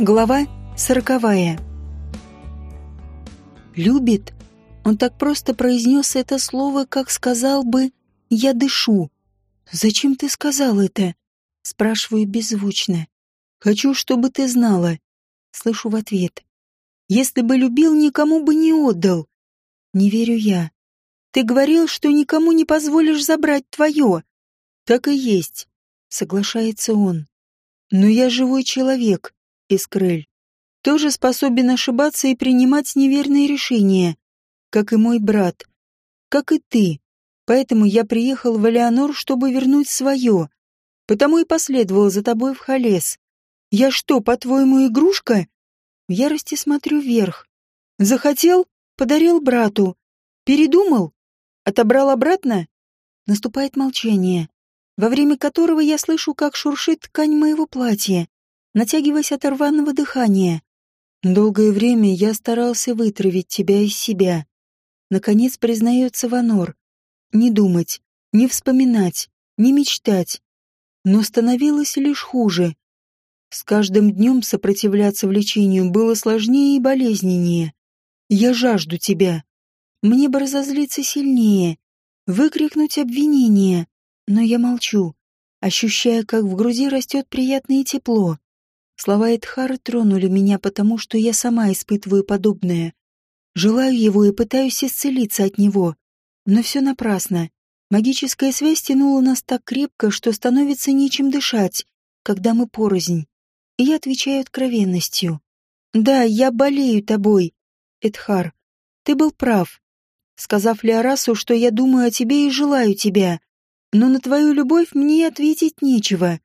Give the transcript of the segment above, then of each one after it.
Глава сороковая. «Любит?» Он так просто произнес это слово, как сказал бы «я дышу». «Зачем ты сказал это?» Спрашиваю беззвучно. «Хочу, чтобы ты знала». Слышу в ответ. «Если бы любил, никому бы не отдал». Не верю я. «Ты говорил, что никому не позволишь забрать твое». «Так и есть», — соглашается он. «Но я живой человек, Искрель, тоже способен ошибаться и принимать неверные решения, как и мой брат, как и ты. Поэтому я приехал в Элеонор, чтобы вернуть свое. Потому и последовал за тобой в Халес. Я что, по-твоему, игрушка? В ярости смотрю вверх. Захотел? Подарил брату. Передумал? Отобрал обратно? Наступает молчание, во время которого я слышу, как шуршит ткань моего платья натягиваясь от рваного дыхания. Долгое время я старался вытравить тебя из себя. Наконец признается Ванор. Не думать, не вспоминать, не мечтать. Но становилось лишь хуже. С каждым днем сопротивляться влечению было сложнее и болезненнее. Я жажду тебя. Мне бы разозлиться сильнее, выкрикнуть обвинение, но я молчу, ощущая, как в груди растет приятное тепло. Слова Эдхара тронули меня, потому что я сама испытываю подобное. Желаю его и пытаюсь исцелиться от него. Но все напрасно. Магическая связь тянула нас так крепко, что становится нечем дышать, когда мы порознь. И я отвечаю откровенностью. «Да, я болею тобой, Эдхар. Ты был прав, сказав Леорасу, что я думаю о тебе и желаю тебя. Но на твою любовь мне ответить нечего.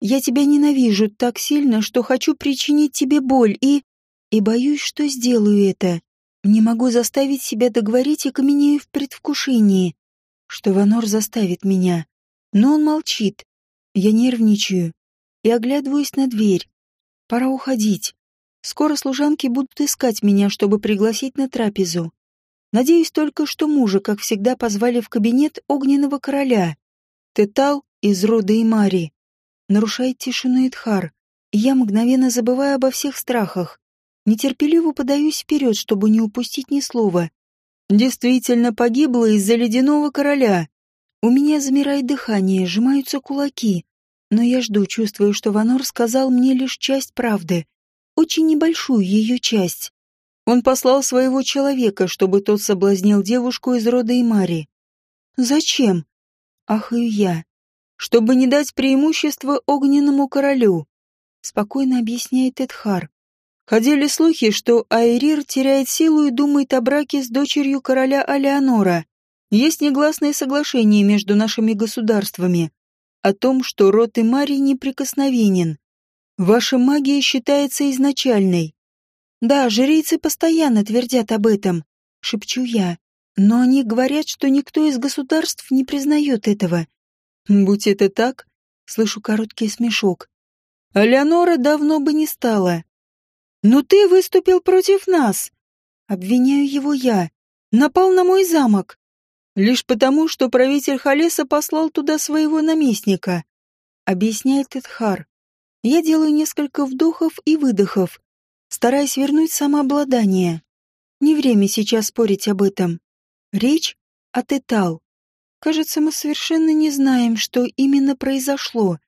Я тебя ненавижу так сильно, что хочу причинить тебе боль и... И боюсь, что сделаю это. Не могу заставить себя договорить и каменею в предвкушении, что Ванор заставит меня. Но он молчит. Я нервничаю и оглядываюсь на дверь. Пора уходить. Скоро служанки будут искать меня, чтобы пригласить на трапезу. Надеюсь только, что мужа, как всегда, позвали в кабинет огненного короля. Тетал из рода Имари нарушает тишину Эдхар, и я мгновенно забываю обо всех страхах. Нетерпеливо подаюсь вперед, чтобы не упустить ни слова. Действительно погибла из-за ледяного короля. У меня замирает дыхание, сжимаются кулаки. Но я жду, чувствую, что Ванор сказал мне лишь часть правды. Очень небольшую ее часть. Он послал своего человека, чтобы тот соблазнил девушку из рода Имари. Зачем? Ахаю я чтобы не дать преимущество огненному королю, спокойно объясняет Эдхар. Ходили слухи, что Айрир теряет силу и думает о браке с дочерью короля Алеонора. Есть негласное соглашение между нашими государствами о том, что род Имарий неприкосновенен. Ваша магия считается изначальной. Да, жрицы постоянно твердят об этом, шепчу я. Но они говорят, что никто из государств не признает этого. Будь это так, слышу короткий смешок. А Леонора давно бы не стала. Но ты выступил против нас. Обвиняю его я. Напал на мой замок. Лишь потому, что правитель Халеса послал туда своего наместника. Объясняет Эдхар. Я делаю несколько вдохов и выдохов, стараясь вернуть самообладание. Не время сейчас спорить об этом. Речь о Тетал. Кажется, мы совершенно не знаем, что именно произошло.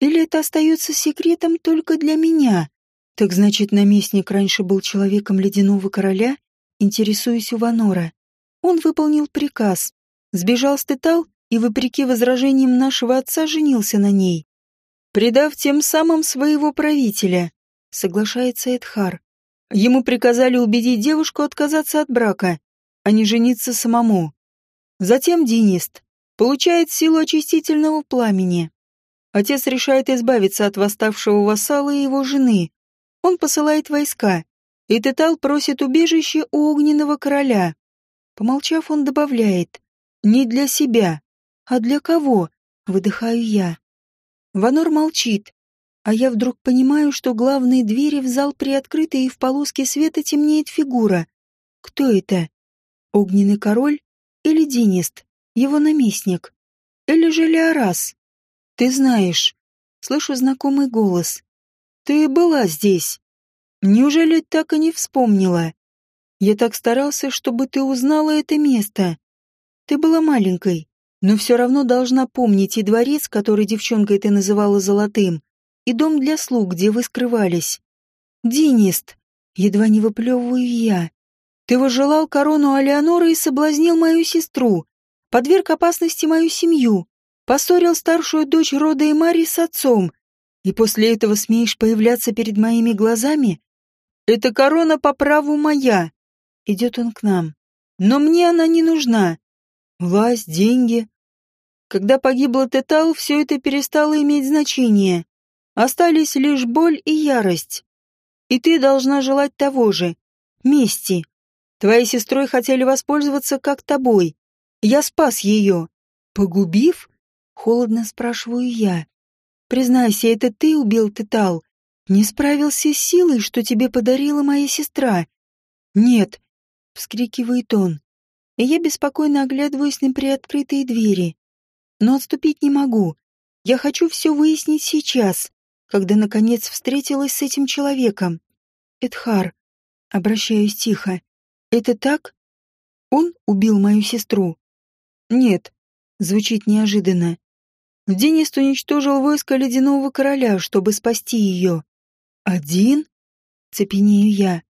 Или это остается секретом только для меня? Так значит, наместник раньше был человеком ледяного короля? Интересуюсь у Ванора. Он выполнил приказ, сбежал с Тетал и, вопреки возражениям нашего отца, женился на ней. Предав тем самым своего правителя, соглашается Эдхар. Ему приказали убедить девушку отказаться от брака, а не жениться самому. Затем Денист получает силу очистительного пламени. Отец решает избавиться от восставшего вассала и его жены. Он посылает войска, и Тетал просит убежище у огненного короля. Помолчав, он добавляет, «Не для себя, а для кого?» — выдыхаю я. Ванор молчит, а я вдруг понимаю, что главные двери в зал приоткрыты и в полоске света темнеет фигура. Кто это? Огненный король или Динист? Его наместник. Или же Леорас? Ты знаешь. Слышу знакомый голос. Ты была здесь. Неужели так и не вспомнила? Я так старался, чтобы ты узнала это место. Ты была маленькой, но все равно должна помнить и дворец, который девчонкой ты называла золотым, и дом для слуг, где вы скрывались. Динист, едва не выплевываю я. Ты возжелал корону Алеонора и соблазнил мою сестру, подверг опасности мою семью, поссорил старшую дочь рода Эмари с отцом, и после этого смеешь появляться перед моими глазами? Эта корона по праву моя. Идет он к нам. Но мне она не нужна. Власть, деньги. Когда погибла Тетал, все это перестало иметь значение. Остались лишь боль и ярость. И ты должна желать того же. Мести. Твоей сестрой хотели воспользоваться как тобой. Я спас ее. Погубив? Холодно спрашиваю я. Признайся, это ты убил Тетал? Не справился с силой, что тебе подарила моя сестра? Нет, вскрикивает он. И я беспокойно оглядываюсь на приоткрытые двери. Но отступить не могу. Я хочу все выяснить сейчас, когда наконец встретилась с этим человеком. Эдхар, обращаюсь тихо. Это так? Он убил мою сестру? Нет, звучит неожиданно. Денист уничтожил войско Ледяного Короля, чтобы спасти ее. Один? Цепенею я.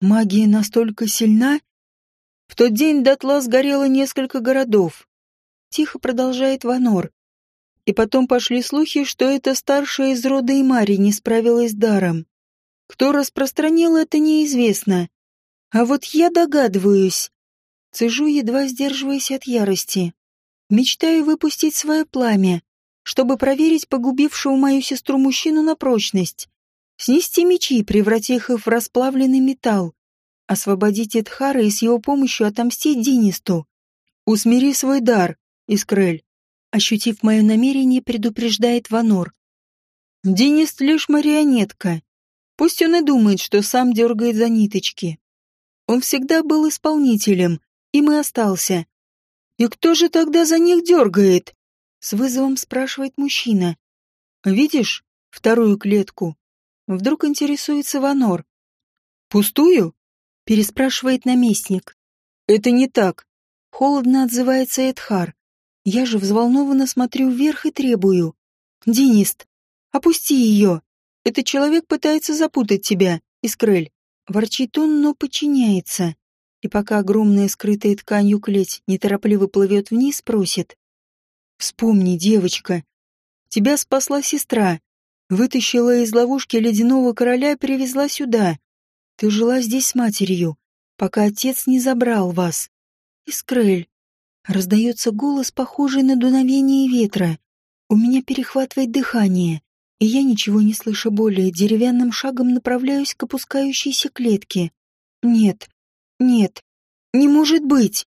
Магия настолько сильна? В тот день дотла сгорело несколько городов. Тихо продолжает Ванор. И потом пошли слухи, что это старшая из рода Имари не справилась с даром. Кто распространил это, неизвестно. А вот я догадываюсь. Цежу, едва сдерживаясь от ярости. Мечтаю выпустить свое пламя, чтобы проверить погубившего мою сестру мужчину на прочность. Снести мечи, превратив их в расплавленный металл. Освободить Эдхара и с его помощью отомстить Динисту. Усмири свой дар, Искрель. Ощутив мое намерение, предупреждает Ванор. Динист лишь марионетка. Пусть он и думает, что сам дергает за ниточки. Он всегда был исполнителем, им и остался. «И кто же тогда за них дергает?» С вызовом спрашивает мужчина. «Видишь вторую клетку?» Вдруг интересуется Ванор. «Пустую?» Переспрашивает наместник. «Это не так». Холодно отзывается Эдхар. Я же взволнованно смотрю вверх и требую. «Денист, опусти ее. Этот человек пытается запутать тебя, Искрель». Ворчит он, но подчиняется и пока огромная скрытая тканью клеть неторопливо плывет вниз, просит. «Вспомни, девочка, тебя спасла сестра, вытащила из ловушки ледяного короля и привезла сюда. Ты жила здесь с матерью, пока отец не забрал вас. Искрель». Раздается голос, похожий на дуновение ветра. У меня перехватывает дыхание, и я, ничего не слыша более, деревянным шагом направляюсь к опускающейся клетке. Нет, нет, не может быть.